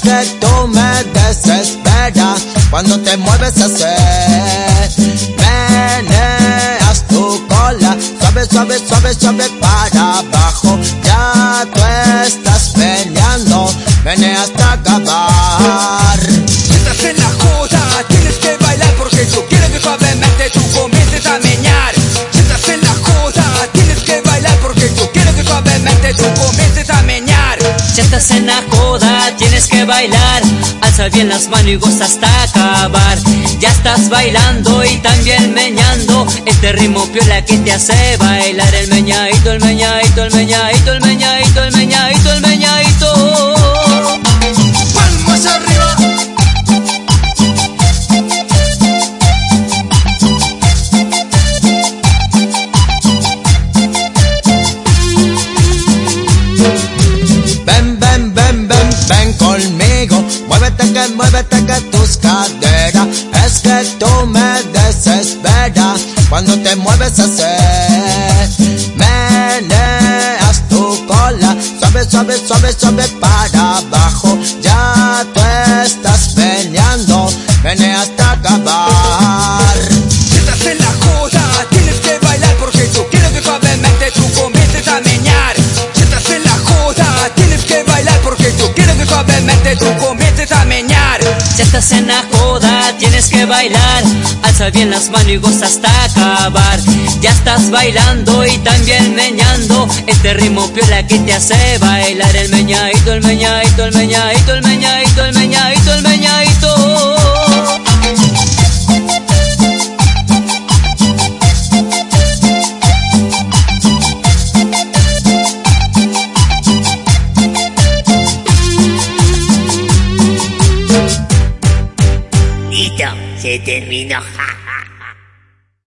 que tú me desesperas cuando te mueves así. Meneas tu cola, suave, suave, suave, suave para abajo. Ya tú estás peleando, meneas Si estás en la joda, tienes que bailar. Alza bien las manos y goza hasta acabar. Ya estás bailando y también meñando. Este ritmo piola que te hace bailar. El meñadito, el meñadito, el meñadito, el meñadito, ven, conmigo. Muévete que, muévete que tus caderas. Es que tú me desesperas cuando te mueves así. Meneas tu cola, suave, suave, suave, suave para abajo. Ya tú estás peleando, menea tú a meñar. Si estás en la joda, tienes que bailar. Alza bien las manos y goza hasta acabar. Ya estás bailando y también meñando. Este ritmo piola que te hace bailar. El meñadito, el meñadito, el meñadito, el meñadito, el meñadito, el meñadito. Listo, se terminó. ja.